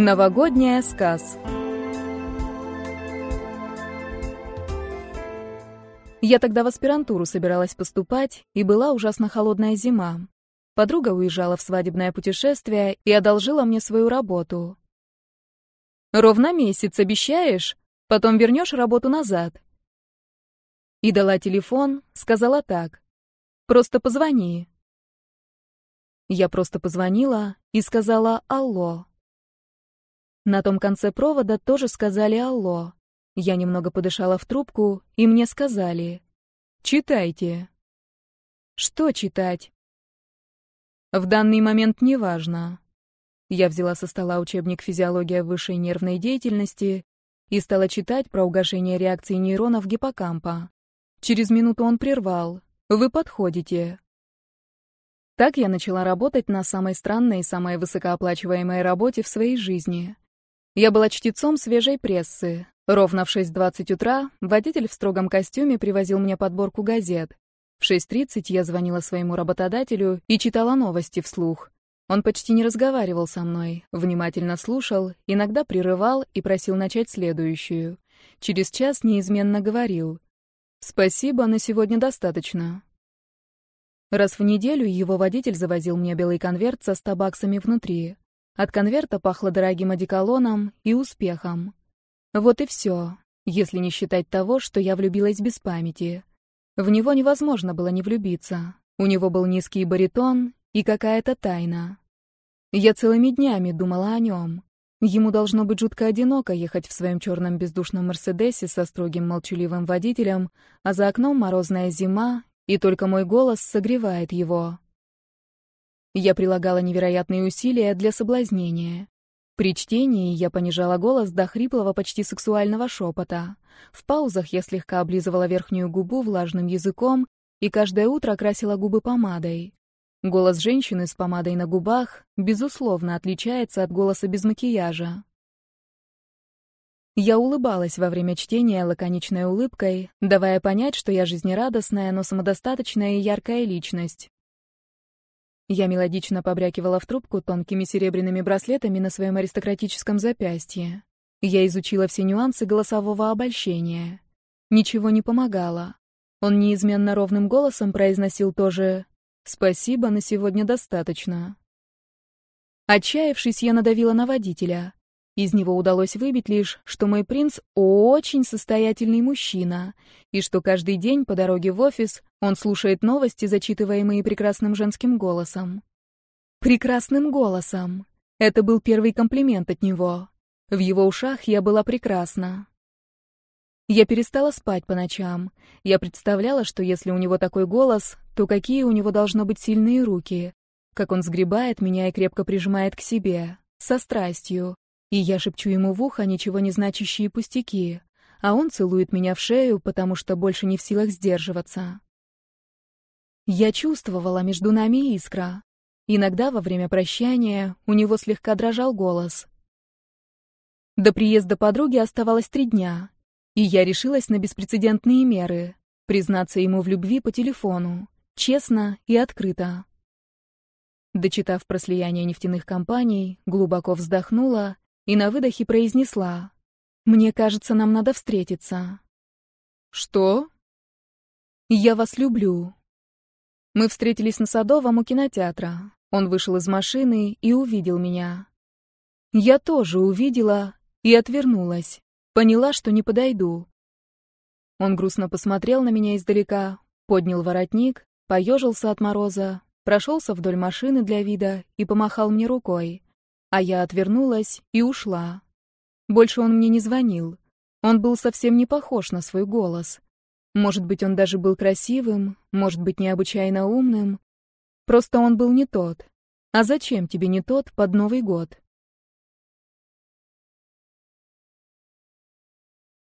Новогодняя сказ. Я тогда в аспирантуру собиралась поступать, и была ужасно холодная зима. Подруга уезжала в свадебное путешествие и одолжила мне свою работу. «Ровно месяц, обещаешь? Потом вернешь работу назад». И дала телефон, сказала так. «Просто позвони». Я просто позвонила и сказала «Алло». На том конце провода тоже сказали «Алло». Я немного подышала в трубку, и мне сказали «Читайте». Что читать? В данный момент неважно. Я взяла со стола учебник «Физиология высшей нервной деятельности» и стала читать про угошение реакции нейронов гиппокампа. Через минуту он прервал. «Вы подходите». Так я начала работать на самой странной и самой высокооплачиваемой работе в своей жизни. Я была чтецом свежей прессы. Ровно в 6.20 утра водитель в строгом костюме привозил мне подборку газет. В 6.30 я звонила своему работодателю и читала новости вслух. Он почти не разговаривал со мной, внимательно слушал, иногда прерывал и просил начать следующую. Через час неизменно говорил «Спасибо, на сегодня достаточно». Раз в неделю его водитель завозил мне белый конверт со 100 баксами внутри. От конверта пахло дорогим одеколоном и успехом. Вот и все, если не считать того, что я влюбилась без памяти. В него невозможно было не влюбиться. У него был низкий баритон и какая-то тайна. Я целыми днями думала о нем. Ему должно быть жутко одиноко ехать в своем черном бездушном Мерседесе со строгим молчаливым водителем, а за окном морозная зима, и только мой голос согревает его. Я прилагала невероятные усилия для соблазнения. При чтении я понижала голос до хриплого, почти сексуального шепота. В паузах я слегка облизывала верхнюю губу влажным языком и каждое утро красила губы помадой. Голос женщины с помадой на губах, безусловно, отличается от голоса без макияжа. Я улыбалась во время чтения лаконичной улыбкой, давая понять, что я жизнерадостная, но самодостаточная и яркая личность. Я мелодично побрякивала в трубку тонкими серебряными браслетами на своем аристократическом запястье. Я изучила все нюансы голосового обольщения. Ничего не помогало. Он неизменно ровным голосом произносил тоже «Спасибо, на сегодня достаточно». Отчаявшись, я надавила на водителя. Из него удалось выбить лишь, что мой принц очень состоятельный мужчина, и что каждый день по дороге в офис он слушает новости, зачитываемые прекрасным женским голосом. Прекрасным голосом. Это был первый комплимент от него. В его ушах я была прекрасна. Я перестала спать по ночам. Я представляла, что если у него такой голос, то какие у него должно быть сильные руки. Как он сгребает меня и крепко прижимает к себе. Со страстью. И я шепчу ему в ухо ничего не значащие пустяки, а он целует меня в шею, потому что больше не в силах сдерживаться. Я чувствовала между нами искра. Иногда во время прощания у него слегка дрожал голос. До приезда подруги оставалось три дня, и я решилась на беспрецедентные меры — признаться ему в любви по телефону, честно и открыто. Дочитав про слияние нефтяных компаний, глубоко вздохнула и на выдохе произнесла. «Мне кажется, нам надо встретиться». «Что?» «Я вас люблю». Мы встретились на Садовом у кинотеатра. Он вышел из машины и увидел меня. Я тоже увидела и отвернулась. Поняла, что не подойду. Он грустно посмотрел на меня издалека, поднял воротник, поежился от мороза, прошелся вдоль машины для вида и помахал мне рукой. А я отвернулась и ушла. Больше он мне не звонил. Он был совсем не похож на свой голос. Может быть, он даже был красивым, может быть, необычайно умным. Просто он был не тот. А зачем тебе не тот под Новый год?